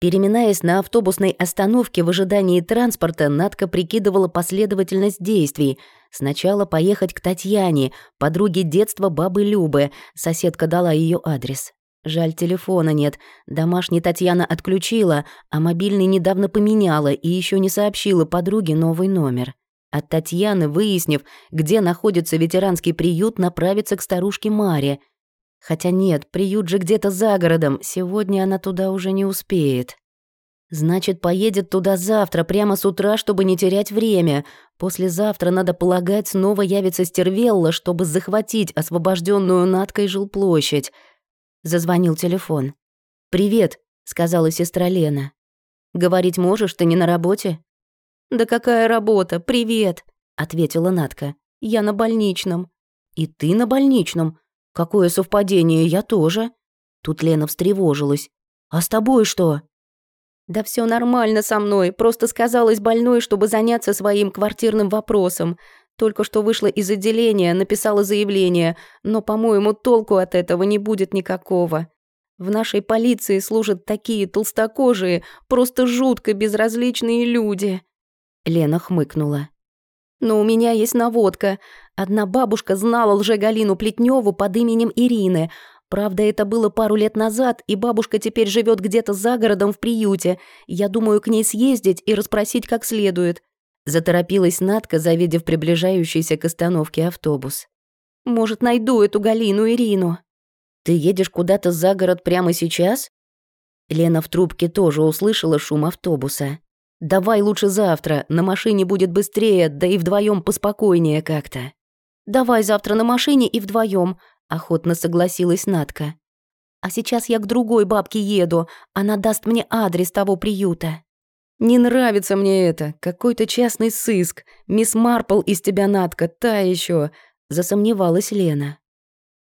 Переминаясь на автобусной остановке в ожидании транспорта, Надка прикидывала последовательность действий. Сначала поехать к Татьяне, подруге детства бабы Любы. Соседка дала ее адрес. Жаль, телефона нет. Домашний Татьяна отключила, а мобильный недавно поменяла и еще не сообщила подруге новый номер. От Татьяны, выяснив, где находится ветеранский приют, направиться к старушке Маре. Хотя нет, приют же где-то за городом, сегодня она туда уже не успеет. Значит, поедет туда завтра, прямо с утра, чтобы не терять время. Послезавтра, надо полагать, снова явится Стервелла, чтобы захватить освобожденную Надкой жилплощадь. Зазвонил телефон. «Привет», — сказала сестра Лена. «Говорить можешь, ты не на работе?» «Да какая работа? Привет!» — ответила Натка. «Я на больничном». «И ты на больничном? Какое совпадение, я тоже». Тут Лена встревожилась. «А с тобой что?» «Да все нормально со мной, просто сказалась больной, чтобы заняться своим квартирным вопросом. Только что вышла из отделения, написала заявление, но, по-моему, толку от этого не будет никакого. В нашей полиции служат такие толстокожие, просто жутко безразличные люди». Лена хмыкнула. «Но у меня есть наводка. Одна бабушка знала лже-Галину Плетневу под именем Ирины. Правда, это было пару лет назад, и бабушка теперь живет где-то за городом в приюте. Я думаю к ней съездить и расспросить как следует. Заторопилась Надка, завидев приближающийся к остановке автобус. «Может, найду эту Галину Ирину?» «Ты едешь куда-то за город прямо сейчас?» Лена в трубке тоже услышала шум автобуса. «Давай лучше завтра, на машине будет быстрее, да и вдвоем поспокойнее как-то». «Давай завтра на машине и вдвоем, охотно согласилась Надка. «А сейчас я к другой бабке еду, она даст мне адрес того приюта». «Не нравится мне это. Какой-то частный сыск. Мисс Марпл из тебя, Натка, та еще. засомневалась Лена.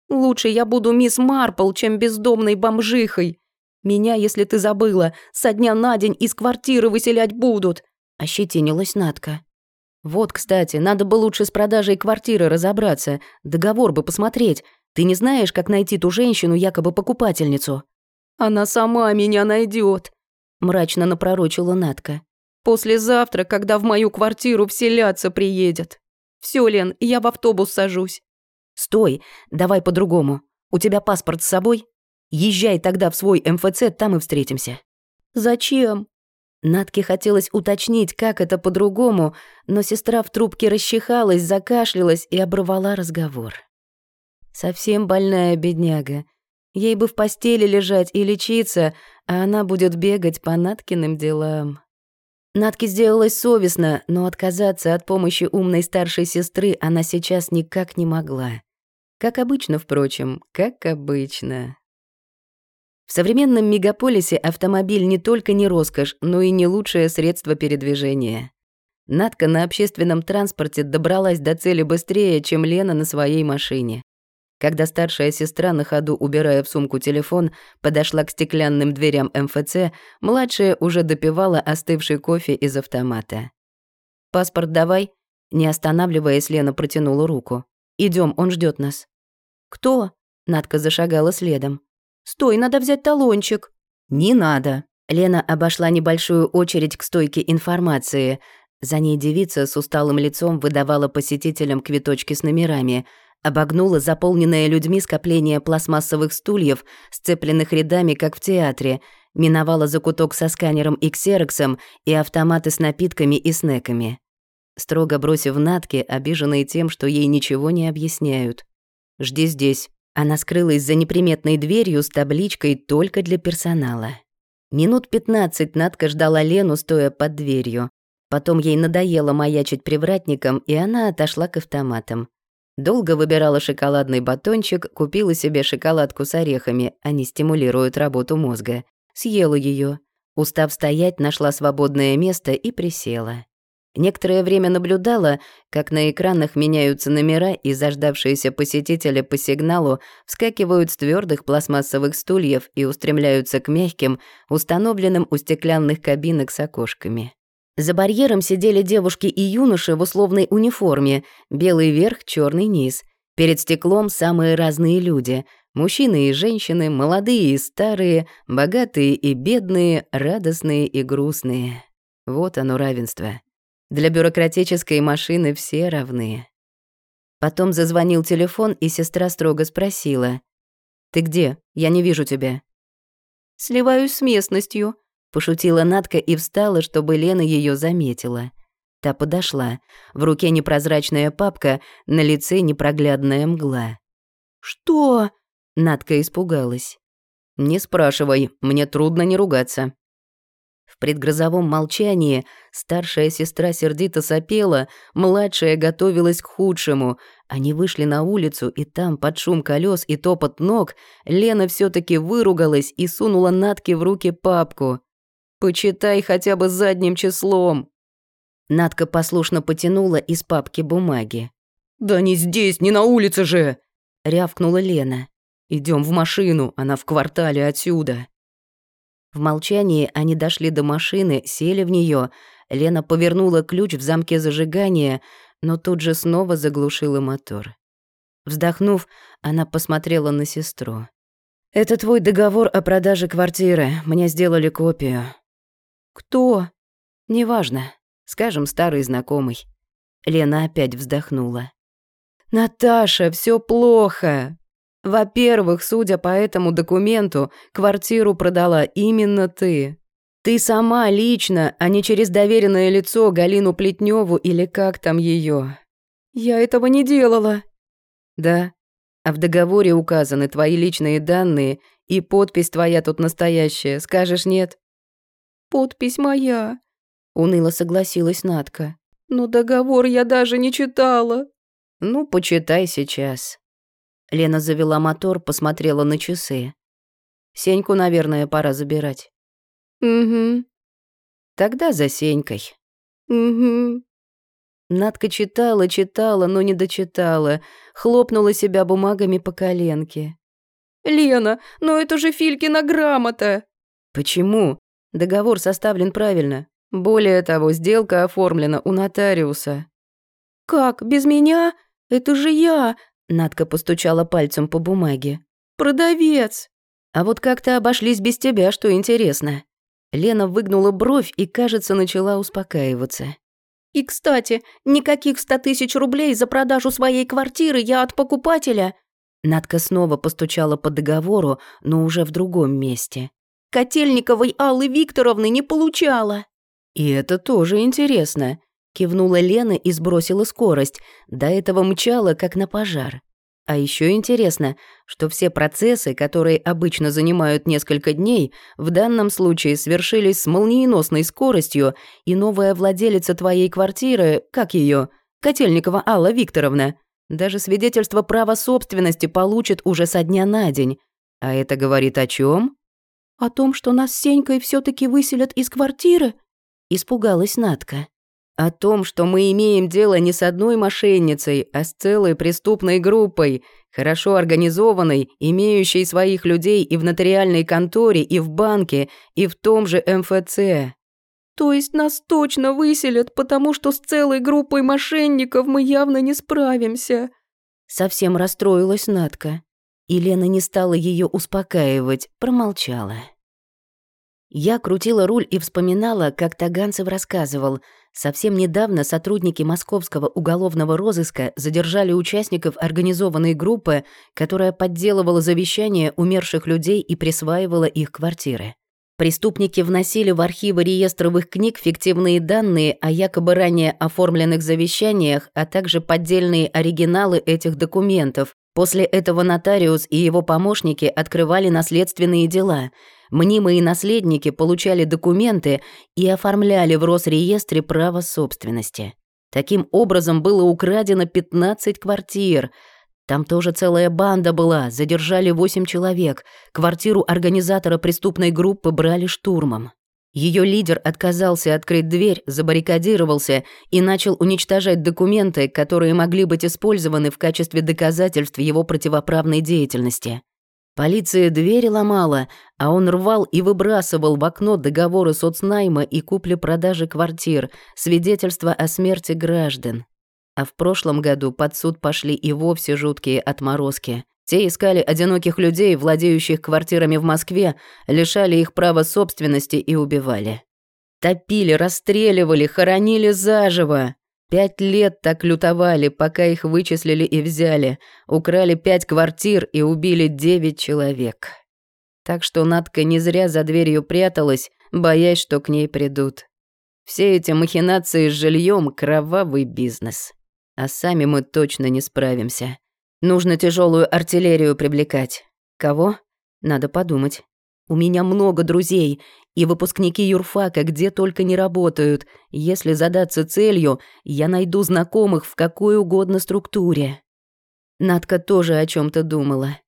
«Лучше я буду мисс Марпл, чем бездомной бомжихой. Меня, если ты забыла, со дня на день из квартиры выселять будут», — ощетинилась Натка. «Вот, кстати, надо бы лучше с продажей квартиры разобраться, договор бы посмотреть. Ты не знаешь, как найти ту женщину, якобы покупательницу?» «Она сама меня найдет, мрачно напророчила Натка. «Послезавтра, когда в мою квартиру вселяться приедет. Все, Лен, я в автобус сажусь». «Стой, давай по-другому. У тебя паспорт с собой? Езжай тогда в свой МФЦ, там и встретимся». «Зачем?» Натке хотелось уточнить, как это по-другому, но сестра в трубке расчихалась, закашлялась и оборвала разговор. Совсем больная бедняга. Ей бы в постели лежать и лечиться, а она будет бегать по Наткиным делам. Натке сделалось совестно, но отказаться от помощи умной старшей сестры она сейчас никак не могла. Как обычно, впрочем, как обычно. В современном мегаполисе автомобиль не только не роскошь, но и не лучшее средство передвижения. Надка на общественном транспорте добралась до цели быстрее, чем Лена на своей машине. Когда старшая сестра, на ходу убирая в сумку телефон, подошла к стеклянным дверям МФЦ, младшая уже допивала остывший кофе из автомата. «Паспорт давай», — не останавливаясь, Лена протянула руку. Идем, он ждет нас». «Кто?» — Надка зашагала следом. «Стой, надо взять талончик». «Не надо». Лена обошла небольшую очередь к стойке информации. За ней девица с усталым лицом выдавала посетителям квиточки с номерами — Обогнула заполненное людьми скопление пластмассовых стульев, сцепленных рядами, как в театре, миновала закуток со сканером и ксероксом и автоматы с напитками и снеками. Строго бросив Натке, обиженные тем, что ей ничего не объясняют. «Жди здесь». Она скрылась за неприметной дверью с табличкой «Только для персонала». Минут пятнадцать Натка ждала Лену, стоя под дверью. Потом ей надоело маячить привратником, и она отошла к автоматам. Долго выбирала шоколадный батончик, купила себе шоколадку с орехами, они стимулируют работу мозга. Съела ее. Устав стоять, нашла свободное место и присела. Некоторое время наблюдала, как на экранах меняются номера, и заждавшиеся посетители по сигналу вскакивают с твердых пластмассовых стульев и устремляются к мягким, установленным у стеклянных кабинок с окошками. За барьером сидели девушки и юноши в условной униформе, белый верх, черный низ. Перед стеклом самые разные люди. Мужчины и женщины, молодые и старые, богатые и бедные, радостные и грустные. Вот оно равенство. Для бюрократической машины все равны. Потом зазвонил телефон, и сестра строго спросила. «Ты где? Я не вижу тебя». «Сливаюсь с местностью», — пошутила Натка и встала, чтобы Лена ее заметила. Та подошла. В руке непрозрачная папка, на лице непроглядная мгла. «Что?» — Натка испугалась. «Не спрашивай, мне трудно не ругаться». Предгрозовом молчании старшая сестра сердито сопела, младшая готовилась к худшему. Они вышли на улицу, и там, под шум колес и топот ног, Лена все таки выругалась и сунула Натке в руки папку. «Почитай хотя бы задним числом». Натка послушно потянула из папки бумаги. «Да не здесь, не на улице же!» — рявкнула Лена. Идем в машину, она в квартале отсюда». В молчании они дошли до машины, сели в нее. Лена повернула ключ в замке зажигания, но тут же снова заглушила мотор. Вздохнув, она посмотрела на сестру. «Это твой договор о продаже квартиры. Мне сделали копию». «Кто?» «Неважно. Скажем, старый знакомый». Лена опять вздохнула. «Наташа, все плохо. Во-первых, судя по этому документу, квартиру продала именно ты. Ты сама лично, а не через доверенное лицо Галину Плетневу или как там ее. Я этого не делала. Да. А в договоре указаны твои личные данные, и подпись твоя тут настоящая. Скажешь нет? Подпись моя. Уныло согласилась Натка. Но договор я даже не читала. Ну, почитай сейчас. Лена завела мотор, посмотрела на часы. Сеньку, наверное, пора забирать. Угу. Тогда за Сенькой. Угу. Надка читала, читала, но не дочитала. Хлопнула себя бумагами по коленке. «Лена, но это же Филькина грамота!» «Почему? Договор составлен правильно. Более того, сделка оформлена у нотариуса». «Как, без меня? Это же я! Надка постучала пальцем по бумаге. «Продавец!» «А вот как-то обошлись без тебя, что интересно». Лена выгнула бровь и, кажется, начала успокаиваться. «И, кстати, никаких ста тысяч рублей за продажу своей квартиры я от покупателя...» Надка снова постучала по договору, но уже в другом месте. «Котельниковой Аллы Викторовны не получала!» «И это тоже интересно. Кивнула Лена и сбросила скорость. До этого мчала, как на пожар. А еще интересно, что все процессы, которые обычно занимают несколько дней, в данном случае свершились с молниеносной скоростью, и новая владелица твоей квартиры, как ее, Котельникова Алла Викторовна, даже свидетельство права собственности получит уже со дня на день. А это говорит о чем? О том, что нас с Сенькой все таки выселят из квартиры? Испугалась Натка. О том, что мы имеем дело не с одной мошенницей, а с целой преступной группой, хорошо организованной, имеющей своих людей и в нотариальной конторе, и в банке, и в том же МФЦ. То есть нас точно выселят, потому что с целой группой мошенников мы явно не справимся. Совсем расстроилась Натка. И Лена не стала ее успокаивать, промолчала. Я крутила руль и вспоминала, как Таганцев рассказывал. Совсем недавно сотрудники московского уголовного розыска задержали участников организованной группы, которая подделывала завещания умерших людей и присваивала их квартиры. Преступники вносили в архивы реестровых книг фиктивные данные о якобы ранее оформленных завещаниях, а также поддельные оригиналы этих документов. После этого нотариус и его помощники открывали наследственные дела – Мнимые наследники получали документы и оформляли в Росреестре право собственности. Таким образом было украдено 15 квартир. Там тоже целая банда была, задержали 8 человек. Квартиру организатора преступной группы брали штурмом. Ее лидер отказался открыть дверь, забаррикадировался и начал уничтожать документы, которые могли быть использованы в качестве доказательств его противоправной деятельности. Полиция двери ломала, а он рвал и выбрасывал в окно договоры соцнайма и купли-продажи квартир, свидетельства о смерти граждан. А в прошлом году под суд пошли и вовсе жуткие отморозки. Те искали одиноких людей, владеющих квартирами в Москве, лишали их права собственности и убивали. Топили, расстреливали, хоронили заживо. Пять лет так лютовали, пока их вычислили и взяли. Украли пять квартир и убили девять человек. Так что Надка не зря за дверью пряталась, боясь, что к ней придут. Все эти махинации с жильем кровавый бизнес. А сами мы точно не справимся. Нужно тяжелую артиллерию привлекать. Кого? Надо подумать. У меня много друзей, и выпускники юрфака где только не работают. Если задаться целью, я найду знакомых в какой угодно структуре. Надка тоже о чем то думала.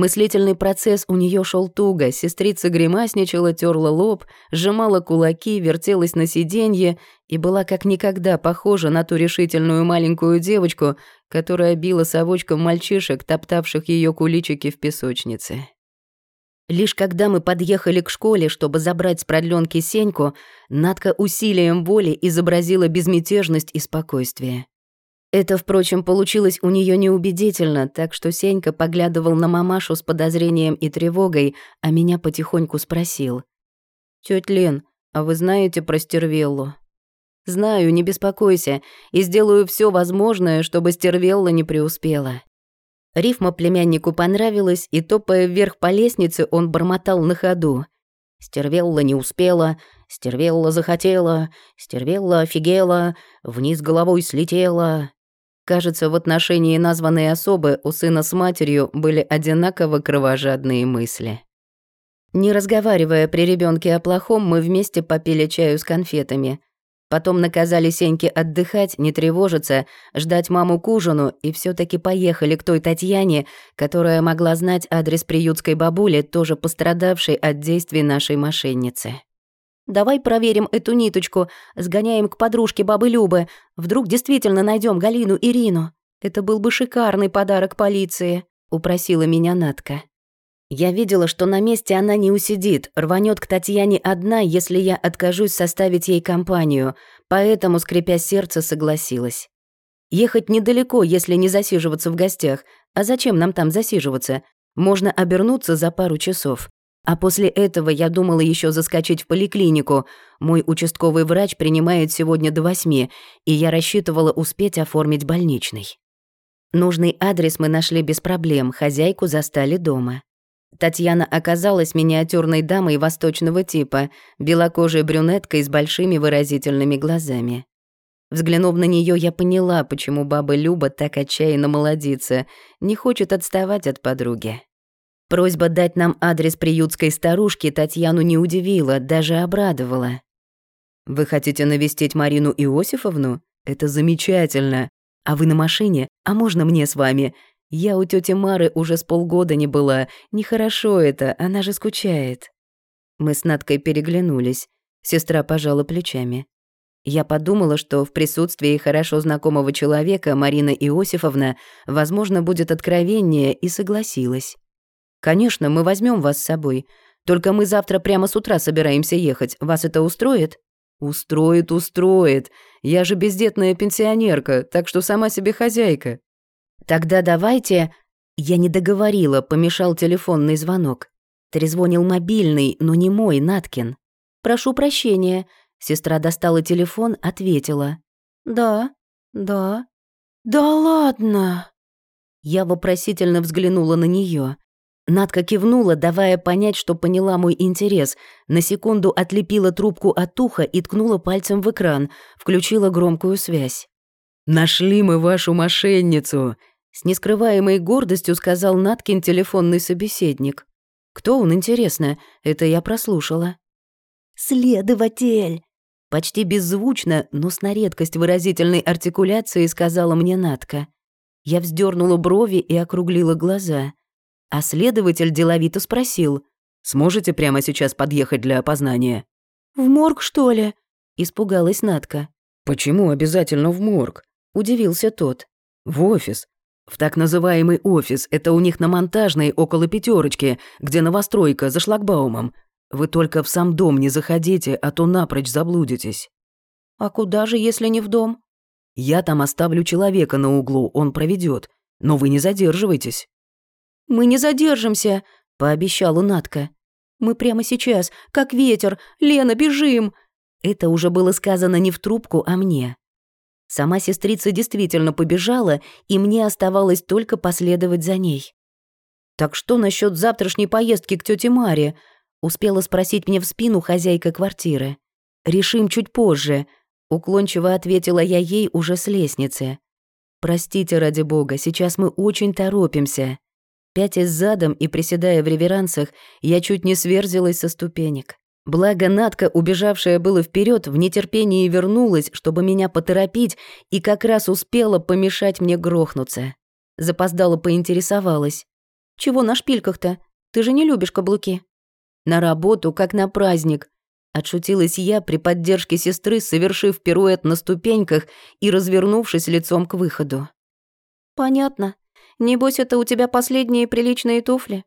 Мыслительный процесс у нее шел туго. Сестрица гримасничала, терла лоб, сжимала кулаки, вертелась на сиденье и была как никогда похожа на ту решительную маленькую девочку, которая била совочком мальчишек, топтавших ее куличики в песочнице. Лишь когда мы подъехали к школе, чтобы забрать с продленки Сеньку, Надка усилием воли изобразила безмятежность и спокойствие. Это, впрочем, получилось у нее неубедительно, так что Сенька поглядывал на мамашу с подозрением и тревогой, а меня потихоньку спросил. «Тётя Лен, а вы знаете про Стервеллу?» «Знаю, не беспокойся, и сделаю все возможное, чтобы Стервелла не преуспела». Рифма племяннику понравилась, и, топая вверх по лестнице, он бормотал на ходу. Стервелла не успела, Стервелла захотела, Стервелла офигела, вниз головой слетела. Кажется, в отношении названной особы у сына с матерью были одинаково кровожадные мысли. Не разговаривая при ребенке о плохом, мы вместе попили чаю с конфетами. Потом наказали Сеньке отдыхать, не тревожиться, ждать маму к ужину, и все таки поехали к той Татьяне, которая могла знать адрес приютской бабули, тоже пострадавшей от действий нашей мошенницы. «Давай проверим эту ниточку, сгоняем к подружке бабы Любы. Вдруг действительно найдем Галину Ирину. Это был бы шикарный подарок полиции», — упросила меня Натка. Я видела, что на месте она не усидит, рванет к Татьяне одна, если я откажусь составить ей компанию, поэтому, скрипя сердце, согласилась. Ехать недалеко, если не засиживаться в гостях. А зачем нам там засиживаться? Можно обернуться за пару часов. А после этого я думала еще заскочить в поликлинику. Мой участковый врач принимает сегодня до восьми, и я рассчитывала успеть оформить больничный. Нужный адрес мы нашли без проблем, хозяйку застали дома. Татьяна оказалась миниатюрной дамой восточного типа, белокожей брюнеткой с большими выразительными глазами. Взглянув на нее, я поняла, почему баба Люба так отчаянно молодится, не хочет отставать от подруги. Просьба дать нам адрес приютской старушки Татьяну не удивила, даже обрадовала. «Вы хотите навестить Марину Иосифовну? Это замечательно. А вы на машине? А можно мне с вами? Я у тети Мары уже с полгода не была. Нехорошо это, она же скучает. Мы с Надкой переглянулись. Сестра пожала плечами. Я подумала, что в присутствии хорошо знакомого человека Марина Иосифовна, возможно, будет откровеннее, и согласилась. «Конечно, мы возьмем вас с собой. Только мы завтра прямо с утра собираемся ехать. Вас это устроит?» «Устроит, устроит. Я же бездетная пенсионерка, так что сама себе хозяйка. «Тогда давайте...» Я не договорила, помешал телефонный звонок. Трезвонил мобильный, но не мой, Наткин. «Прошу прощения». Сестра достала телефон, ответила. «Да, да». «Да ладно!» Я вопросительно взглянула на нее. Надка кивнула, давая понять, что поняла мой интерес. На секунду отлепила трубку от уха и ткнула пальцем в экран, включила громкую связь. «Нашли мы вашу мошенницу!» С нескрываемой гордостью сказал Наткин телефонный собеседник. «Кто он, интересно? Это я прослушала». «Следователь!» Почти беззвучно, но с на редкость выразительной артикуляцией сказала мне Натка. Я вздернула брови и округлила глаза. А следователь деловито спросил. «Сможете прямо сейчас подъехать для опознания?» «В морг, что ли?» — испугалась Натка. «Почему обязательно в морг?» — удивился тот. «В офис. В так называемый офис, это у них на монтажной около пятерочки, где новостройка за шлагбаумом. Вы только в сам дом не заходите, а то напрочь заблудитесь. А куда же, если не в дом? Я там оставлю человека на углу, он проведет. Но вы не задерживайтесь. «Мы не задержимся», — пообещала Натка. «Мы прямо сейчас, как ветер. Лена, бежим!» Это уже было сказано не в трубку, а мне. Сама сестрица действительно побежала, и мне оставалось только последовать за ней. «Так что насчет завтрашней поездки к тете Маре?» — успела спросить мне в спину хозяйка квартиры. «Решим чуть позже», — уклончиво ответила я ей уже с лестницы. «Простите, ради бога, сейчас мы очень торопимся». Пятясь задом и приседая в реверансах, я чуть не сверзилась со ступенек. Благо Натка, убежавшая было вперед, в нетерпении вернулась, чтобы меня поторопить, и как раз успела помешать мне грохнуться. Запоздала поинтересовалась. «Чего на шпильках-то? Ты же не любишь каблуки?» «На работу, как на праздник», — отшутилась я при поддержке сестры, совершив пируэт на ступеньках и развернувшись лицом к выходу. «Понятно. Небось, это у тебя последние приличные туфли?»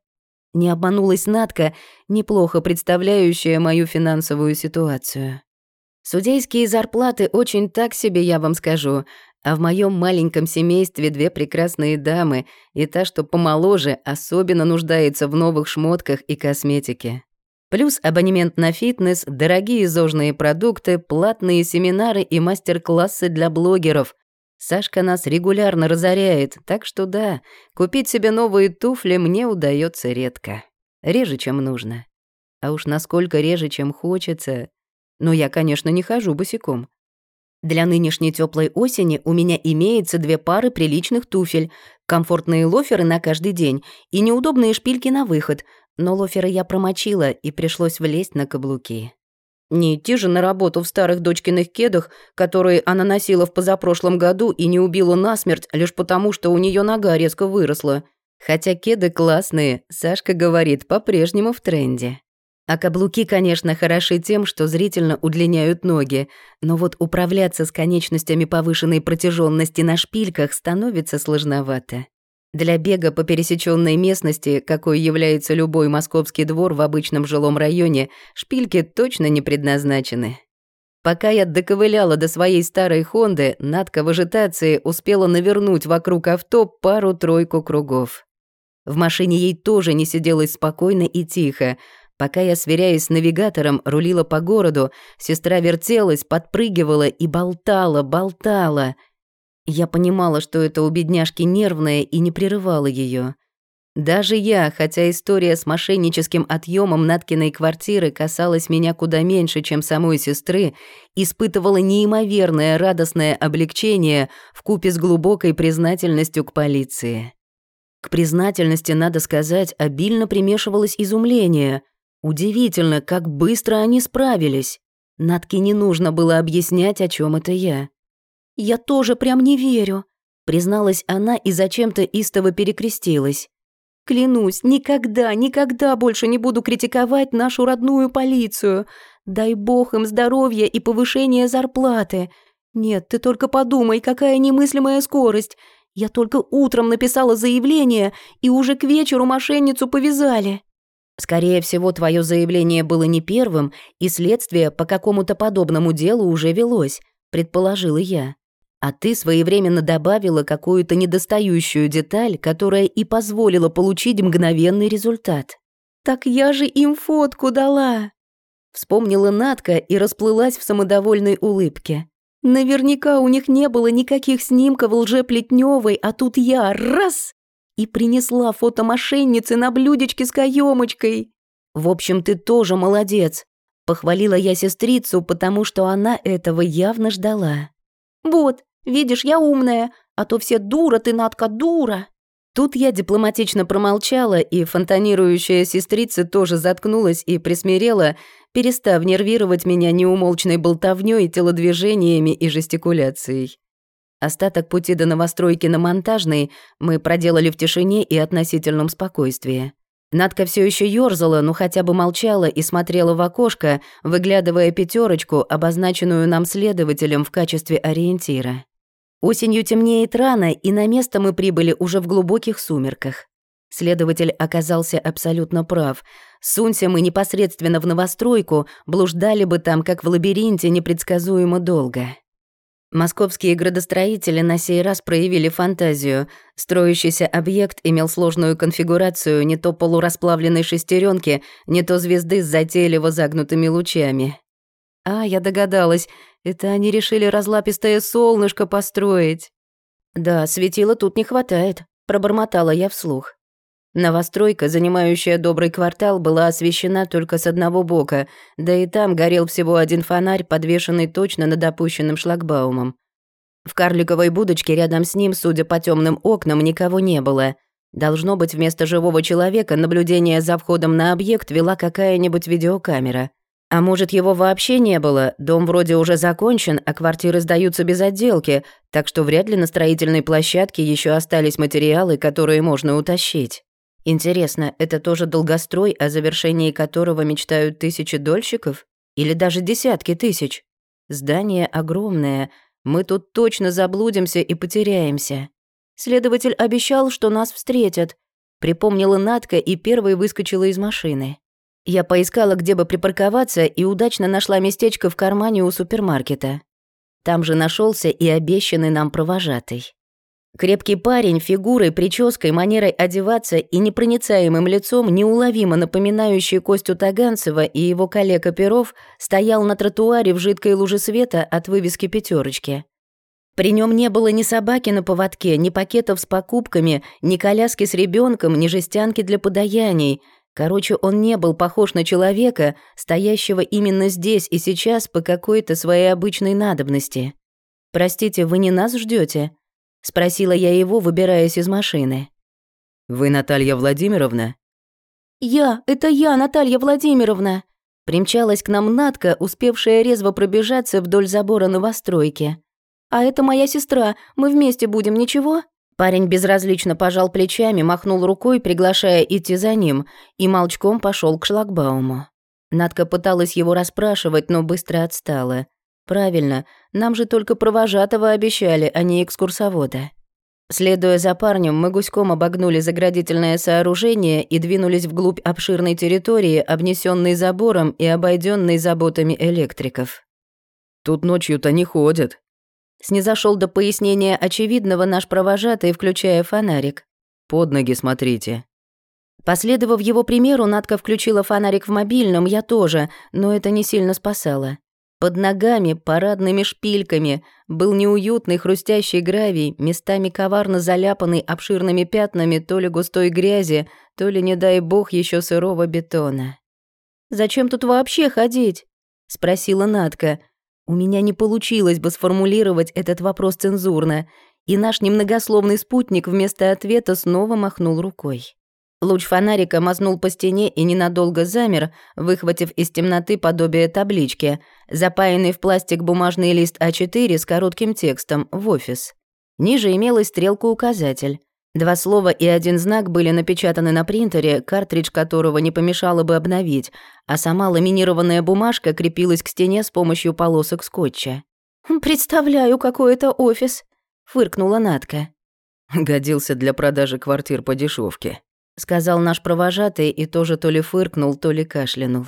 Не обманулась Натка, неплохо представляющая мою финансовую ситуацию. Судейские зарплаты очень так себе, я вам скажу, а в моем маленьком семействе две прекрасные дамы, и та, что помоложе, особенно нуждается в новых шмотках и косметике. Плюс абонемент на фитнес, дорогие зожные продукты, платные семинары и мастер-классы для блогеров. Сашка нас регулярно разоряет, так что да, купить себе новые туфли мне удается редко. Реже, чем нужно. А уж насколько реже, чем хочется. Но я, конечно, не хожу босиком. Для нынешней теплой осени у меня имеется две пары приличных туфель, комфортные лоферы на каждый день и неудобные шпильки на выход, но лоферы я промочила и пришлось влезть на каблуки. Не идти же на работу в старых дочкиных кедах, которые она носила в позапрошлом году и не убила насмерть лишь потому, что у нее нога резко выросла. Хотя кеды классные, Сашка говорит, по-прежнему в тренде. А каблуки, конечно, хороши тем, что зрительно удлиняют ноги, но вот управляться с конечностями повышенной протяженности на шпильках становится сложновато. Для бега по пересеченной местности, какой является любой московский двор в обычном жилом районе, шпильки точно не предназначены. Пока я доковыляла до своей старой Хонды, Надка в ажитации успела навернуть вокруг авто пару-тройку кругов. В машине ей тоже не сиделось спокойно и тихо. Пока я, сверяясь с навигатором, рулила по городу, сестра вертелась, подпрыгивала и болтала, болтала — я понимала, что это у бедняжки нервное и не прерывала ее. Даже я, хотя история с мошенническим отъемом Наткиной квартиры касалась меня куда меньше, чем самой сестры, испытывала неимоверное радостное облегчение в купе с глубокой признательностью к полиции. К признательности, надо сказать, обильно примешивалось изумление. Удивительно, как быстро они справились. Натке не нужно было объяснять, о чем это я. «Я тоже прям не верю», — призналась она и зачем-то истово перекрестилась. «Клянусь, никогда, никогда больше не буду критиковать нашу родную полицию. Дай бог им здоровья и повышения зарплаты. Нет, ты только подумай, какая немыслимая скорость. Я только утром написала заявление, и уже к вечеру мошенницу повязали». «Скорее всего, твое заявление было не первым, и следствие по какому-то подобному делу уже велось», — предположила я. А ты своевременно добавила какую-то недостающую деталь, которая и позволила получить мгновенный результат. «Так я же им фотку дала!» Вспомнила Натка и расплылась в самодовольной улыбке. Наверняка у них не было никаких снимков лжеплетневой, а тут я раз и принесла фото мошенницы на блюдечке с каемочкой. В общем, ты тоже молодец. Похвалила я сестрицу, потому что она этого явно ждала. Вот, Видишь, я умная, а то все дура ты, Надка, дура». Тут я дипломатично промолчала, и фонтанирующая сестрица тоже заткнулась и присмирела, перестав нервировать меня неумолчной болтовнёй, телодвижениями и жестикуляцией. Остаток пути до новостройки на Монтажной мы проделали в тишине и относительном спокойствии. Надка все еще ёрзала, но хотя бы молчала и смотрела в окошко, выглядывая пятерочку, обозначенную нам следователем в качестве ориентира. Осенью темнеет рано, и на место мы прибыли уже в глубоких сумерках. Следователь оказался абсолютно прав. Сунься мы непосредственно в новостройку, блуждали бы там, как в лабиринте, непредсказуемо долго. Московские градостроители на сей раз проявили фантазию. Строящийся объект имел сложную конфигурацию не то полурасплавленной шестеренки, не то звезды с затейливо загнутыми лучами. А, я догадалась, это они решили разлапистое солнышко построить. Да, светила тут не хватает, пробормотала я вслух. Новостройка, занимающая добрый квартал, была освещена только с одного бока, да и там горел всего один фонарь, подвешенный точно над опущенным шлагбаумом. В карликовой будочке рядом с ним, судя по темным окнам, никого не было. Должно быть, вместо живого человека наблюдение за входом на объект вела какая-нибудь видеокамера. А может, его вообще не было, дом вроде уже закончен, а квартиры сдаются без отделки, так что вряд ли на строительной площадке еще остались материалы, которые можно утащить. Интересно, это тоже долгострой, о завершении которого мечтают тысячи дольщиков? Или даже десятки тысяч? Здание огромное. Мы тут точно заблудимся и потеряемся. Следователь обещал, что нас встретят. Припомнила Натка и первой выскочила из машины. Я поискала, где бы припарковаться, и удачно нашла местечко в кармане у супермаркета. Там же нашелся и обещанный нам провожатый. Крепкий парень, фигурой, прической, манерой одеваться и непроницаемым лицом, неуловимо напоминающий Костю Таганцева и его коллега Перов, стоял на тротуаре в жидкой луже света от вывески пятерочки. При нем не было ни собаки на поводке, ни пакетов с покупками, ни коляски с ребенком, ни жестянки для подаяний. Короче, он не был похож на человека, стоящего именно здесь и сейчас по какой-то своей обычной надобности. «Простите, вы не нас ждете? — спросила я его, выбираясь из машины. «Вы Наталья Владимировна?» «Я, это я, Наталья Владимировна!» Примчалась к нам Натка, успевшая резво пробежаться вдоль забора новостройки. «А это моя сестра, мы вместе будем, ничего?» Парень безразлично пожал плечами, махнул рукой, приглашая идти за ним, и молчком пошел к шлагбауму. Надка пыталась его расспрашивать, но быстро отстала. Правильно, нам же только провожатого обещали, а не экскурсовода. Следуя за парнем, мы гуськом обогнули заградительное сооружение и двинулись вглубь обширной территории, обнесенной забором и обойденной заботами электриков. «Тут ночью-то не ходят», Снизошел до пояснения очевидного наш провожатый, включая фонарик. «Под ноги смотрите». Последовав его примеру, Надка включила фонарик в мобильном, я тоже, но это не сильно спасало. Под ногами, парадными шпильками, был неуютный хрустящий гравий, местами коварно заляпанный обширными пятнами то ли густой грязи, то ли, не дай бог, еще сырого бетона. «Зачем тут вообще ходить?» — спросила Натка. У меня не получилось бы сформулировать этот вопрос цензурно, и наш немногословный спутник вместо ответа снова махнул рукой. Луч фонарика мазнул по стене и ненадолго замер, выхватив из темноты подобие таблички, запаянный в пластик бумажный лист А4 с коротким текстом «В офис». Ниже имелась стрелка-указатель. Два слова и один знак были напечатаны на принтере, картридж которого не помешало бы обновить, а сама ламинированная бумажка крепилась к стене с помощью полосок скотча. «Представляю, какой это офис», — фыркнула Натка. «Годился для продажи квартир по дешевке», сказал наш провожатый и тоже то ли фыркнул, то ли кашлянул.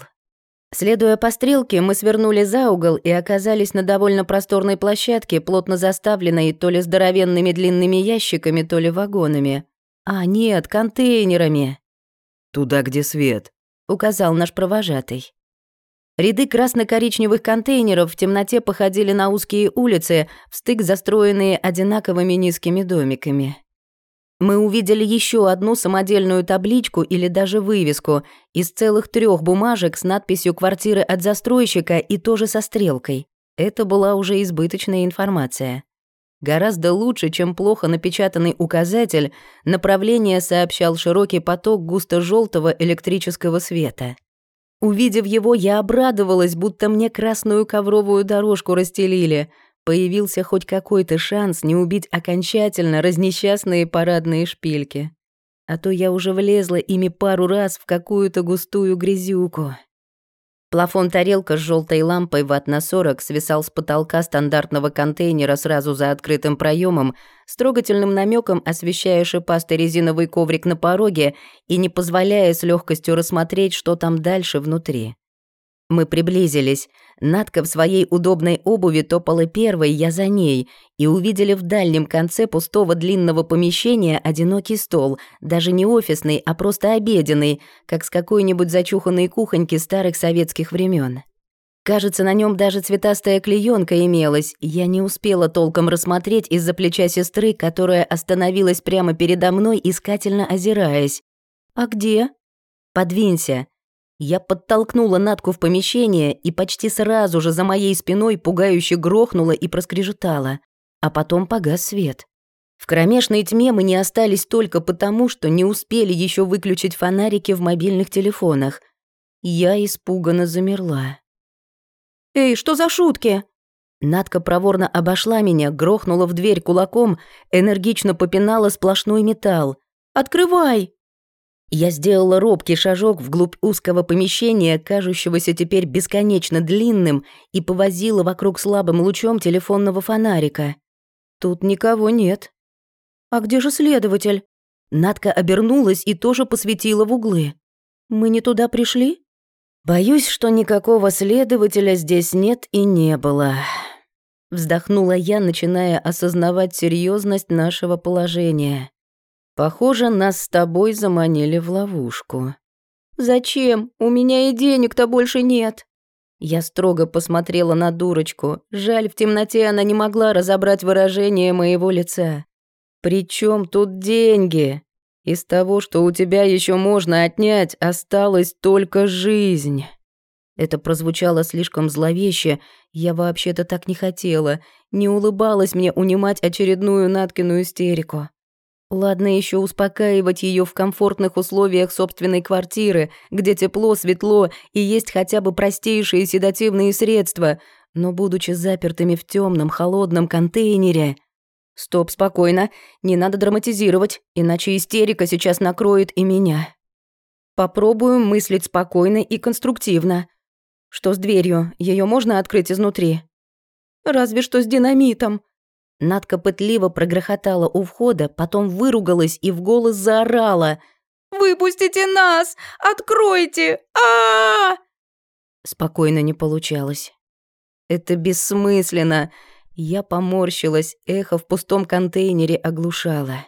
Следуя по стрелке, мы свернули за угол и оказались на довольно просторной площадке, плотно заставленной то ли здоровенными длинными ящиками, то ли вагонами. А, нет, контейнерами. «Туда, где свет», — указал наш провожатый. Ряды красно-коричневых контейнеров в темноте походили на узкие улицы, в стык застроенные одинаковыми низкими домиками. Мы увидели еще одну самодельную табличку или даже вывеску из целых трех бумажек с надписью «Квартиры от застройщика» и тоже со стрелкой. Это была уже избыточная информация. Гораздо лучше, чем плохо напечатанный указатель, направление сообщал широкий поток густо желтого электрического света. Увидев его, я обрадовалась, будто мне красную ковровую дорожку расстелили — появился хоть какой-то шанс не убить окончательно разнесчастные парадные шпильки. А то я уже влезла ими пару раз в какую-то густую грязюку. Плафон-тарелка с желтой лампой ватт на 40 свисал с потолка стандартного контейнера сразу за открытым проемом, с трогательным намеком освещая шипастый резиновый коврик на пороге и не позволяя с легкостью рассмотреть, что там дальше внутри. Мы приблизились. Надка в своей удобной обуви топала первой, я за ней, и увидели в дальнем конце пустого длинного помещения одинокий стол, даже не офисный, а просто обеденный, как с какой-нибудь зачуханной кухоньки старых советских времен. Кажется, на нем даже цветастая клеенка имелась. Я не успела толком рассмотреть из-за плеча сестры, которая остановилась прямо передо мной, искательно озираясь. «А где?» «Подвинься», я подтолкнула Натку в помещение и почти сразу же за моей спиной пугающе грохнула и проскрежетала, а потом погас свет. В кромешной тьме мы не остались только потому, что не успели еще выключить фонарики в мобильных телефонах. Я испуганно замерла. «Эй, что за шутки?» Надка проворно обошла меня, грохнула в дверь кулаком, энергично попинала сплошной металл. «Открывай!» Я сделала робкий шажок вглубь узкого помещения, кажущегося теперь бесконечно длинным, и повозила вокруг слабым лучом телефонного фонарика. Тут никого нет. «А где же следователь?» Надка обернулась и тоже посветила в углы. «Мы не туда пришли?» «Боюсь, что никакого следователя здесь нет и не было», вздохнула я, начиная осознавать серьезность нашего положения. Похоже, нас с тобой заманили в ловушку. Зачем? У меня и денег-то больше нет. Я строго посмотрела на дурочку. Жаль, в темноте она не могла разобрать выражение моего лица. «При чем тут деньги? Из того, что у тебя еще можно отнять, осталась только жизнь». Это прозвучало слишком зловеще. Я вообще-то так не хотела. Не улыбалась мне унимать очередную Наткину истерику. Ладно еще успокаивать ее в комфортных условиях собственной квартиры, где тепло, светло и есть хотя бы простейшие седативные средства, но будучи запертыми в темном холодном контейнере... Стоп, спокойно, не надо драматизировать, иначе истерика сейчас накроет и меня. Попробуем мыслить спокойно и конструктивно. Что с дверью? Ее можно открыть изнутри? Разве что с динамитом, Надка пытливо прогрохотала у входа, потом выругалась и в голос заорала. «Выпустите нас! Откройте! а, -а, -а Спокойно не получалось. «Это бессмысленно!» Я поморщилась, эхо в пустом контейнере оглушало.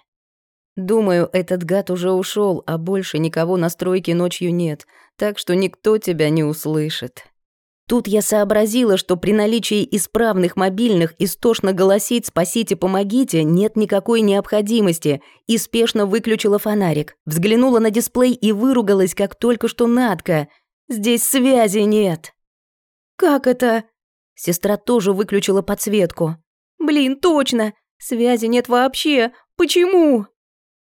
Думаю, этот гад уже ушел, а больше никого на стройке ночью нет, так что никто тебя не услышит. Тут я сообразила, что при наличии исправных мобильных истошно голосить «спасите, помогите» нет никакой необходимости, и спешно выключила фонарик, взглянула на дисплей и выругалась, как только что Надка. «Здесь связи нет!» «Как это?» Сестра тоже выключила подсветку. «Блин, точно! Связи нет вообще! Почему?»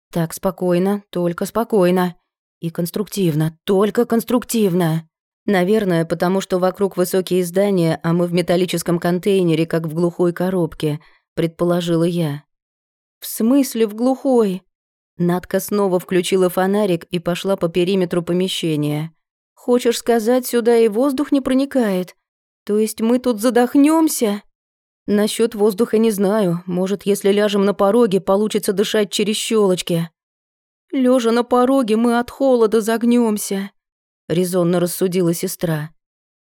«Так, спокойно, только спокойно. И конструктивно, только конструктивно». Наверное, потому что вокруг высокие здания, а мы в металлическом контейнере, как в глухой коробке, предположила я. В смысле в глухой? Надка снова включила фонарик и пошла по периметру помещения. Хочешь сказать, сюда и воздух не проникает? То есть мы тут задохнемся? Насчет воздуха не знаю. Может, если ляжем на пороге, получится дышать через щелочки. Лежа на пороге, мы от холода загнемся резонно рассудила сестра.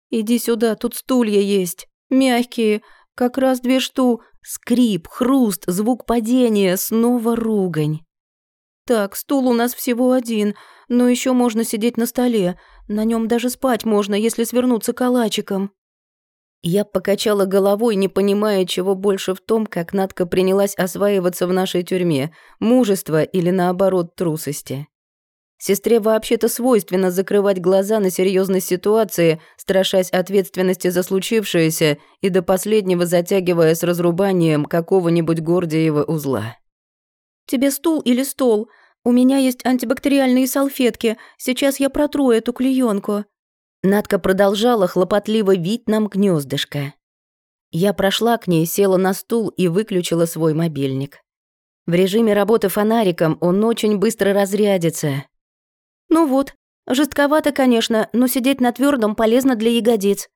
«Иди сюда, тут стулья есть. Мягкие, как раз две шту. Скрип, хруст, звук падения, снова ругань. Так, стул у нас всего один, но еще можно сидеть на столе. На нем даже спать можно, если свернуться калачиком». Я покачала головой, не понимая, чего больше в том, как Надка принялась осваиваться в нашей тюрьме, мужество или, наоборот, трусости. Сестре вообще-то свойственно закрывать глаза на серьезной ситуации, страшась ответственности за случившееся и до последнего затягивая с разрубанием какого-нибудь Гордиева узла. «Тебе стул или стол? У меня есть антибактериальные салфетки. Сейчас я протру эту клеенку. Надка продолжала хлопотливо вить нам гнездышко. Я прошла к ней, села на стул и выключила свой мобильник. В режиме работы фонариком он очень быстро разрядится, «Ну вот, жестковато, конечно, но сидеть на твердом полезно для ягодиц».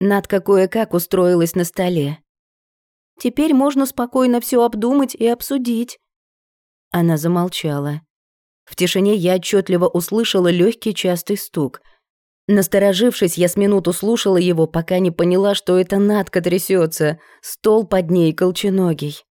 Надка кое-как устроилась на столе. «Теперь можно спокойно все обдумать и обсудить». Она замолчала. В тишине я отчетливо услышала легкий частый стук. Насторожившись, я с минуту слушала его, пока не поняла, что это Надка трясется, стол под ней колченогий.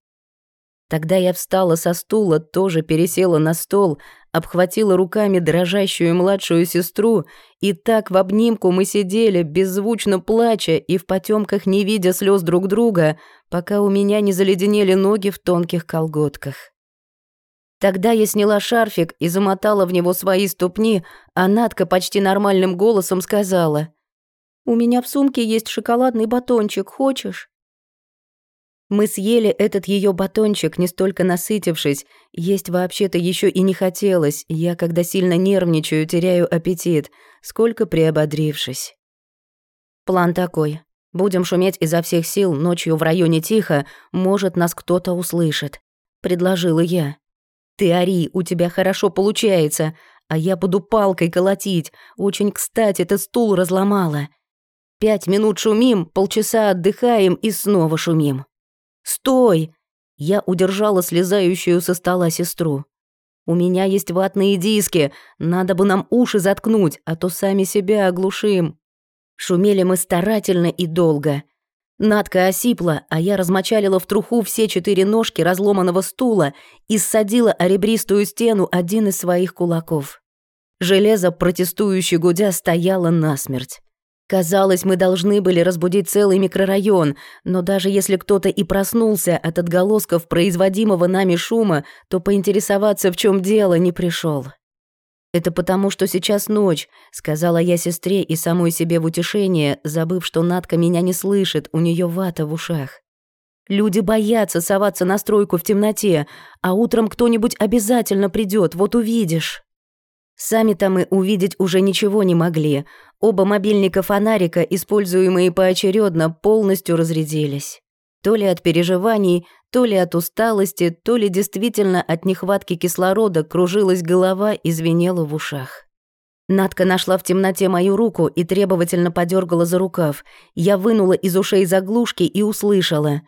Тогда я встала со стула, тоже пересела на стол, обхватила руками дрожащую младшую сестру, и так в обнимку мы сидели, беззвучно плача и в потемках не видя слез друг друга, пока у меня не заледенели ноги в тонких колготках. Тогда я сняла шарфик и замотала в него свои ступни, а Надка почти нормальным голосом сказала. «У меня в сумке есть шоколадный батончик, хочешь?» Мы съели этот ее батончик, не столько насытившись, есть вообще-то еще и не хотелось, я, когда сильно нервничаю, теряю аппетит, сколько приободрившись. План такой. Будем шуметь изо всех сил, ночью в районе тихо, может, нас кто-то услышит. Предложила я. Ты ори, у тебя хорошо получается, а я буду палкой колотить. Очень кстати ты стул разломала. Пять минут шумим, полчаса отдыхаем и снова шумим. Стой! Я удержала слезающую со стола сестру. У меня есть ватные диски, надо бы нам уши заткнуть, а то сами себя оглушим. Шумели мы старательно и долго. Надка осипла, а я размочалила в труху все четыре ножки разломанного стула и ссадила о ребристую стену один из своих кулаков. Железо, протестующе гудя, стояло насмерть. Казалось, мы должны были разбудить целый микрорайон, но даже если кто-то и проснулся от отголосков производимого нами шума, то поинтересоваться, в чем дело, не пришел. «Это потому, что сейчас ночь», — сказала я сестре и самой себе в утешение, забыв, что Надка меня не слышит, у нее вата в ушах. «Люди боятся соваться на стройку в темноте, а утром кто-нибудь обязательно придет, вот увидишь». Сами-то мы увидеть уже ничего не могли. Оба мобильника фонарика, используемые поочередно, полностью разрядились. То ли от переживаний, то ли от усталости, то ли действительно от нехватки кислорода кружилась голова и звенела в ушах. Надка нашла в темноте мою руку и требовательно подергала за рукав. Я вынула из ушей заглушки и услышала.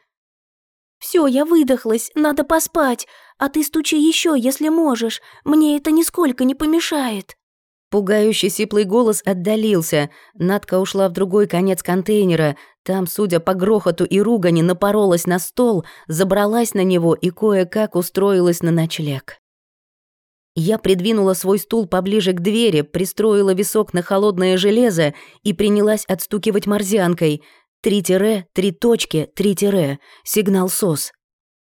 «Всё, я выдохлась, надо поспать, а ты стучи еще, если можешь, мне это нисколько не помешает». Пугающий сиплый голос отдалился. Надка ушла в другой конец контейнера. Там, судя по грохоту и ругани, напоролась на стол, забралась на него и кое-как устроилась на ночлег. Я придвинула свой стул поближе к двери, пристроила висок на холодное железо и принялась отстукивать морзянкой. Три тире, три точки, три тире. Сигнал СОС.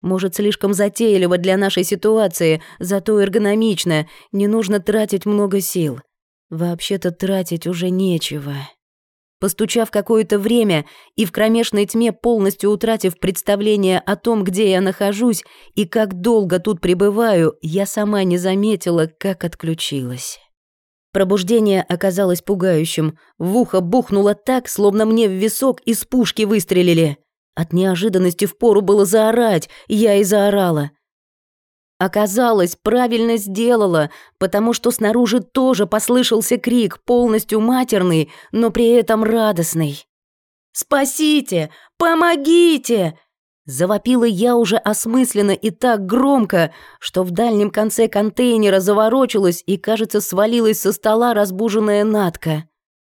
Может, слишком затейливо для нашей ситуации, зато эргономично, не нужно тратить много сил. Вообще-то тратить уже нечего. Постучав какое-то время и в кромешной тьме полностью утратив представление о том, где я нахожусь и как долго тут пребываю, я сама не заметила, как отключилась. Пробуждение оказалось пугающим. В ухо бухнуло так, словно мне в висок из пушки выстрелили. От неожиданности впору было заорать, я и заорала — Оказалось, правильно сделала, потому что снаружи тоже послышался крик, полностью матерный, но при этом радостный. «Спасите! Помогите!» Завопила я уже осмысленно и так громко, что в дальнем конце контейнера заворочилась и, кажется, свалилась со стола разбуженная Натка.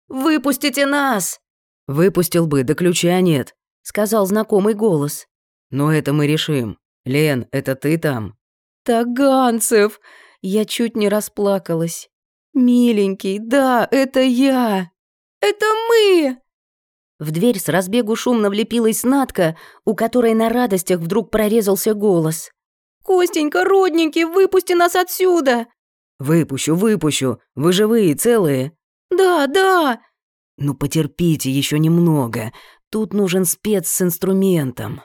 «Выпустите нас!» «Выпустил бы, да ключа нет», — сказал знакомый голос. «Но это мы решим. Лен, это ты там?» «Таганцев!» Я чуть не расплакалась. «Миленький, да, это я! Это мы!» В дверь с разбегу шумно влепилась Натка, у которой на радостях вдруг прорезался голос. «Костенька, родненький, выпусти нас отсюда!» «Выпущу, выпущу. Вы живые, целые?» «Да, да!» «Ну потерпите еще немного. Тут нужен спец с инструментом».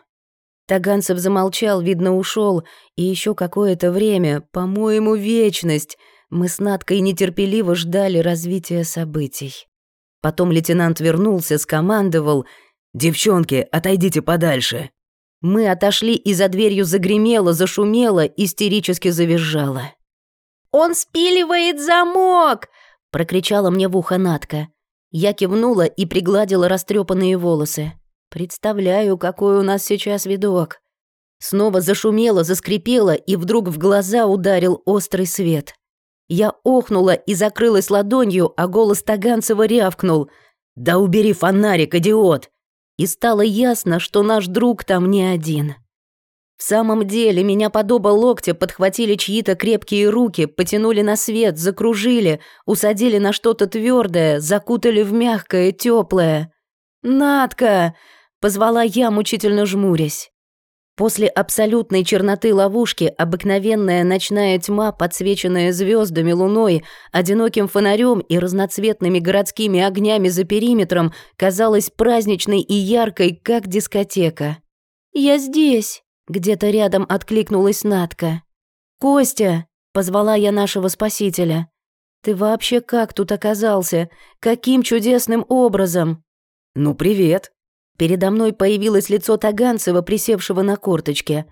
Таганцев замолчал, видно, ушел, и еще какое-то время, по-моему, вечность, мы с Надкой нетерпеливо ждали развития событий. Потом лейтенант вернулся, скомандовал «Девчонки, отойдите подальше». Мы отошли, и за дверью загремело, зашумело, истерически завизжало. «Он спиливает замок!» — прокричала мне в ухо Надка. Я кивнула и пригладила растрепанные волосы. Представляю, какой у нас сейчас видок. Снова зашумело, заскрипело, и вдруг в глаза ударил острый свет. Я охнула и закрылась ладонью, а голос Таганцева рявкнул. «Да убери фонарик, идиот!» И стало ясно, что наш друг там не один. В самом деле, меня под оба локтя подхватили чьи-то крепкие руки, потянули на свет, закружили, усадили на что-то твердое, закутали в мягкое, теплое. «Надка!» — позвала я, мучительно жмурясь. После абсолютной черноты ловушки обыкновенная ночная тьма, подсвеченная звездами, луной, одиноким фонарем и разноцветными городскими огнями за периметром, казалась праздничной и яркой, как дискотека. «Я здесь!» Где-то рядом откликнулась Натка. «Костя!» — позвала я нашего спасителя. «Ты вообще как тут оказался? Каким чудесным образом?» «Ну, привет!» Передо мной появилось лицо Таганцева, присевшего на корточке.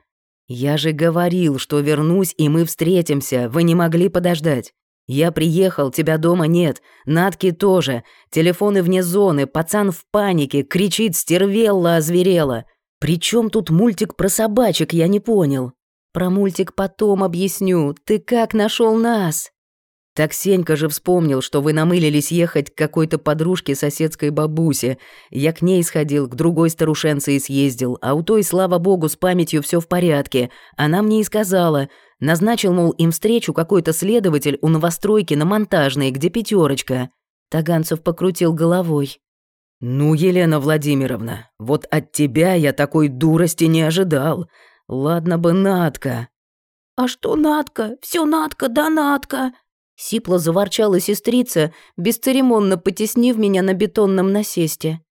«Я же говорил, что вернусь, и мы встретимся. Вы не могли подождать. Я приехал, тебя дома нет. Натки тоже. Телефоны вне зоны, пацан в панике, кричит «стервелла, озверела». «При чем тут мультик про собачек, я не понял?» «Про мультик потом объясню. Ты как нашел нас?» «Так Сенька же вспомнил, что вы намылились ехать к какой-то подружке соседской бабусе. Я к ней сходил, к другой старушенце съездил, а у той, слава богу, с памятью все в порядке. Она мне и сказала. Назначил, мол, им встречу какой-то следователь у новостройки на монтажной, где пятерочка. Таганцев покрутил головой. «Ну, Елена Владимировна, вот от тебя я такой дурости не ожидал. Ладно бы Натка». «А что Натка? Все Натка, да Натка!» Сипло заворчала сестрица, бесцеремонно потеснив меня на бетонном насесте.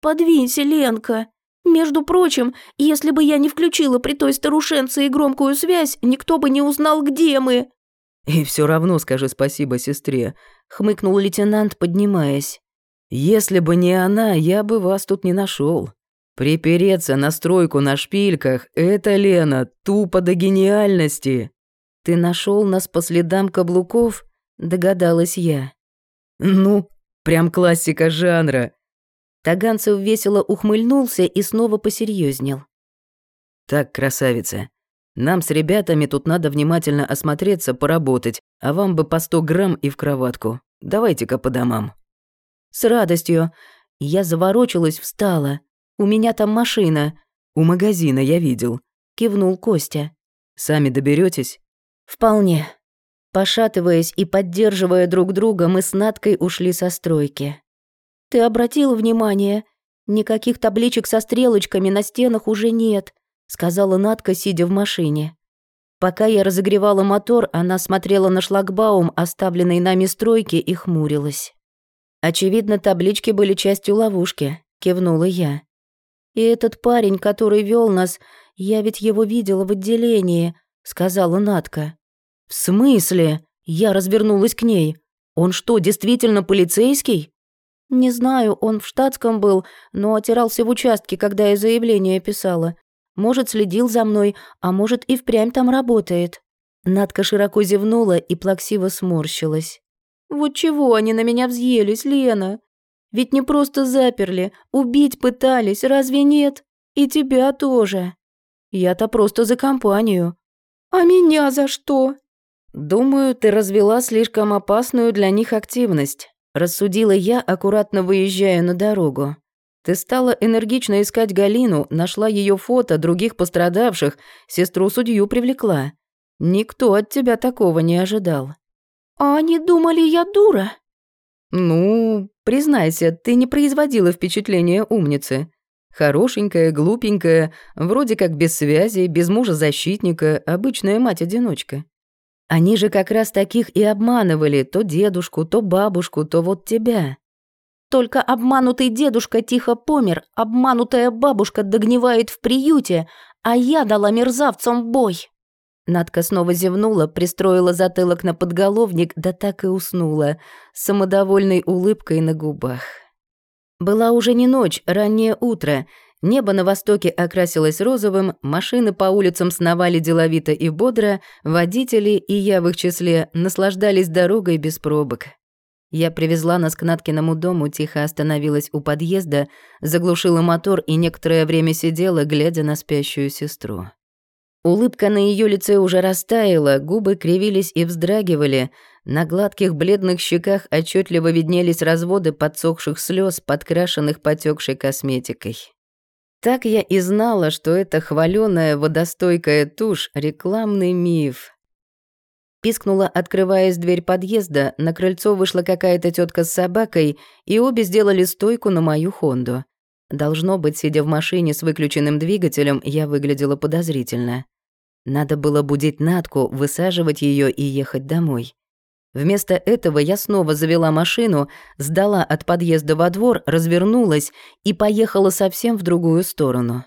«Подвинься, Ленка. Между прочим, если бы я не включила при той старушенце и громкую связь, никто бы не узнал, где мы». «И все равно скажи спасибо сестре», — хмыкнул лейтенант, поднимаясь. Если бы не она, я бы вас тут не нашел. Припереться на стройку на шпильках — это, Лена, тупо до гениальности. Ты нашел нас по следам каблуков? Догадалась я. Ну, прям классика жанра. Таганцев весело ухмыльнулся и снова посерьезнел. Так, красавица, нам с ребятами тут надо внимательно осмотреться, поработать, а вам бы по сто грамм и в кроватку. Давайте-ка по домам. С радостью. Я заворочилась, встала. У меня там машина. У магазина я видел. Кивнул Костя. Сами доберетесь? Вполне. Пошатываясь и поддерживая друг друга, мы с Надкой ушли со стройки. «Ты обратил внимание? Никаких табличек со стрелочками на стенах уже нет», сказала Надка, сидя в машине. Пока я разогревала мотор, она смотрела на шлагбаум, оставленный нами стройки, и хмурилась. Очевидно, таблички были частью ловушки, кивнула я. И этот парень, который вел нас, я ведь его видела в отделении, сказала Натка. В смысле? Я развернулась к ней. Он что, действительно полицейский? Не знаю, он в штатском был, но отирался в участке, когда я заявление писала. Может, следил за мной, а может, и впрямь там работает. Надка широко зевнула и плаксиво сморщилась. Вот чего они на меня взъелись, Лена? Ведь не просто заперли, убить пытались, разве нет? И тебя тоже. Я-то просто за компанию. А меня за что? Думаю, ты развела слишком опасную для них активность, рассудила я, аккуратно выезжая на дорогу. Ты стала энергично искать Галину, нашла ее фото других пострадавших, сестру судью привлекла. Никто от тебя такого не ожидал. «А они думали, я дура?» «Ну, признайся, ты не производила впечатления умницы. Хорошенькая, глупенькая, вроде как без связи, без мужа-защитника, обычная мать-одиночка. Они же как раз таких и обманывали, то дедушку, то бабушку, то вот тебя. Только обманутый дедушка тихо помер, обманутая бабушка догнивает в приюте, а я дала мерзавцам бой. Надка снова зевнула, пристроила затылок на подголовник, да так и уснула, с самодовольной улыбкой на губах. Была уже не ночь, раннее утро. Небо на востоке окрасилось розовым, машины по улицам сновали деловито и бодро, водители, и я в их числе, наслаждались дорогой без пробок. Я привезла нас к Наткиному дому, тихо остановилась у подъезда, заглушила мотор и некоторое время сидела, глядя на спящую сестру. Улыбка на ее лице уже растаяла, губы кривились и вздрагивали, на гладких бледных щеках отчетливо виднелись разводы подсохших слез, подкрашенных потекшей косметикой. Так я и знала, что эта хваленая водостойкая тушь — рекламный миф. Пискнула, открываясь дверь подъезда, на крыльцо вышла какая-то тетка с собакой, и обе сделали стойку на мою Хонду. Должно быть, сидя в машине с выключенным двигателем, я выглядела подозрительно. Надо было будить Натку, высаживать ее и ехать домой. Вместо этого я снова завела машину, сдала от подъезда во двор, развернулась и поехала совсем в другую сторону.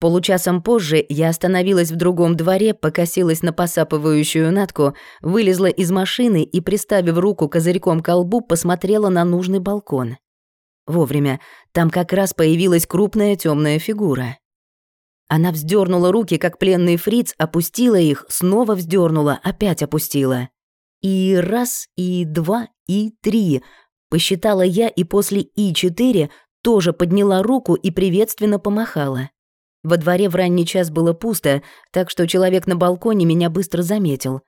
Получасом позже я остановилась в другом дворе, покосилась на посапывающую Натку, вылезла из машины и, приставив руку козырьком к колбу, посмотрела на нужный балкон. Вовремя. Там как раз появилась крупная темная фигура. Она вздернула руки, как пленный фриц, опустила их, снова вздернула, опять опустила. И раз, и два, и три. Посчитала я и после и четыре тоже подняла руку и приветственно помахала. Во дворе в ранний час было пусто, так что человек на балконе меня быстро заметил.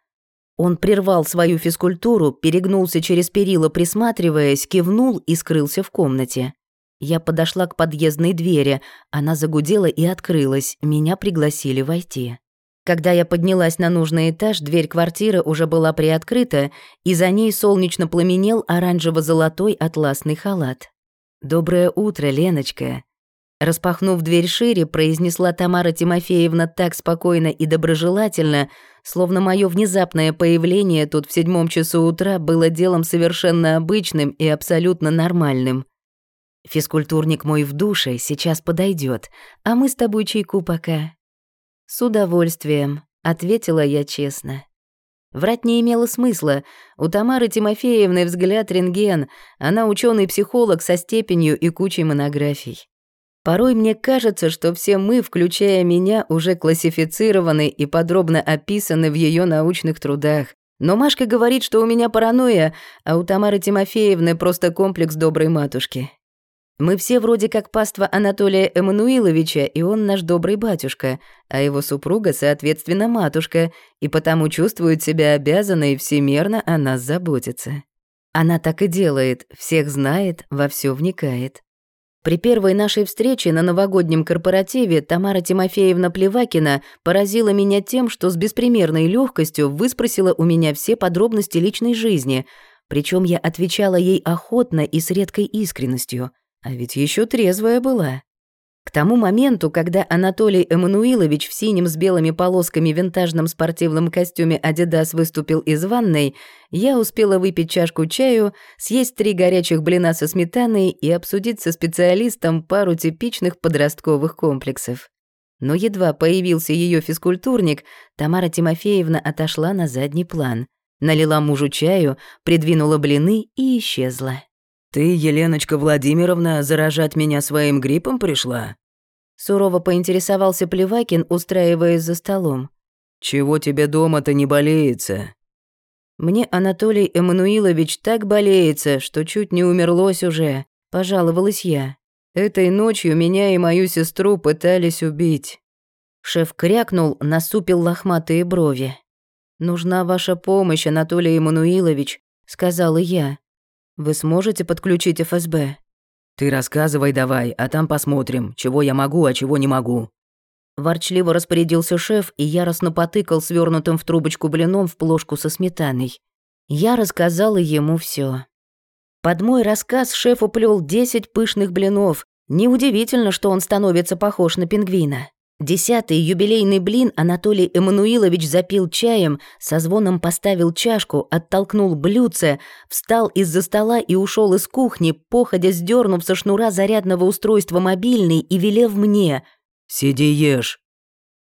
Он прервал свою физкультуру, перегнулся через перила, присматриваясь, кивнул и скрылся в комнате. Я подошла к подъездной двери, она загудела и открылась, меня пригласили войти. Когда я поднялась на нужный этаж, дверь квартиры уже была приоткрыта, и за ней солнечно пламенел оранжево-золотой атласный халат. «Доброе утро, Леночка», Распахнув дверь шире, произнесла Тамара Тимофеевна так спокойно и доброжелательно, словно мое внезапное появление тут в седьмом часу утра было делом совершенно обычным и абсолютно нормальным. Физкультурник мой в душе сейчас подойдет, а мы с тобой чайку пока. С удовольствием, ответила я честно. Врать не имело смысла. У Тамары Тимофеевны взгляд рентген, она ученый психолог со степенью и кучей монографий. Порой мне кажется, что все мы, включая меня, уже классифицированы и подробно описаны в ее научных трудах. Но Машка говорит, что у меня паранойя, а у Тамары Тимофеевны просто комплекс доброй матушки. Мы все вроде как паства Анатолия Эммануиловича, и он наш добрый батюшка, а его супруга, соответственно, матушка, и потому чувствует себя обязанной всемерно о нас заботиться. Она так и делает, всех знает, во все вникает. При первой нашей встрече на новогоднем корпоративе Тамара Тимофеевна Плевакина поразила меня тем, что с беспримерной легкостью выспросила у меня все подробности личной жизни, причем я отвечала ей охотно и с редкой искренностью, а ведь еще трезвая была. К тому моменту, когда Анатолий Эммануилович в синем с белыми полосками винтажном спортивном костюме «Адидас» выступил из ванной, я успела выпить чашку чаю, съесть три горячих блина со сметаной и обсудить со специалистом пару типичных подростковых комплексов. Но едва появился ее физкультурник, Тамара Тимофеевна отошла на задний план, налила мужу чаю, придвинула блины и исчезла. «Ты, Еленочка Владимировна, заражать меня своим гриппом пришла?» Сурово поинтересовался Плевакин, устраиваясь за столом. «Чего тебе дома-то не болеется?» «Мне Анатолий Эммануилович так болеется, что чуть не умерлось уже», — пожаловалась я. «Этой ночью меня и мою сестру пытались убить». Шеф крякнул, насупил лохматые брови. «Нужна ваша помощь, Анатолий Эммануилович», — сказала я. Вы сможете подключить ФСБ? Ты рассказывай давай, а там посмотрим, чего я могу, а чего не могу. Ворчливо распорядился шеф и яростно потыкал свернутым в трубочку блином в плошку со сметаной. Я рассказала ему все. Под мой рассказ шеф уплел десять пышных блинов. Неудивительно, что он становится похож на пингвина. Десятый юбилейный блин Анатолий Эммануилович запил чаем, со звоном поставил чашку, оттолкнул блюдце, встал из-за стола и ушел из кухни, походя сдернув со шнура зарядного устройства мобильный и велев мне «Сиди ешь».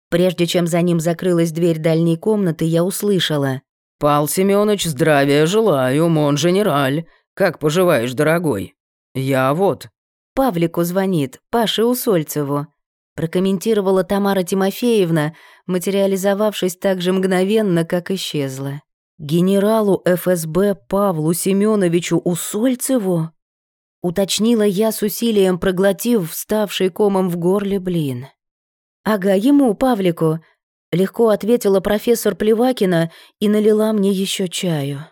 Прежде чем за ним закрылась дверь дальней комнаты, я услышала. «Пал Семёныч, здравия желаю, мон генераль. Как поживаешь, дорогой? Я вот». Павлику звонит, Паше Усольцеву прокомментировала Тамара Тимофеевна, материализовавшись так же мгновенно, как исчезла. «Генералу ФСБ Павлу Семеновичу Усольцеву?» Уточнила я с усилием, проглотив вставший комом в горле блин. «Ага, ему, Павлику. Легко ответила профессор Плевакина и налила мне еще чаю.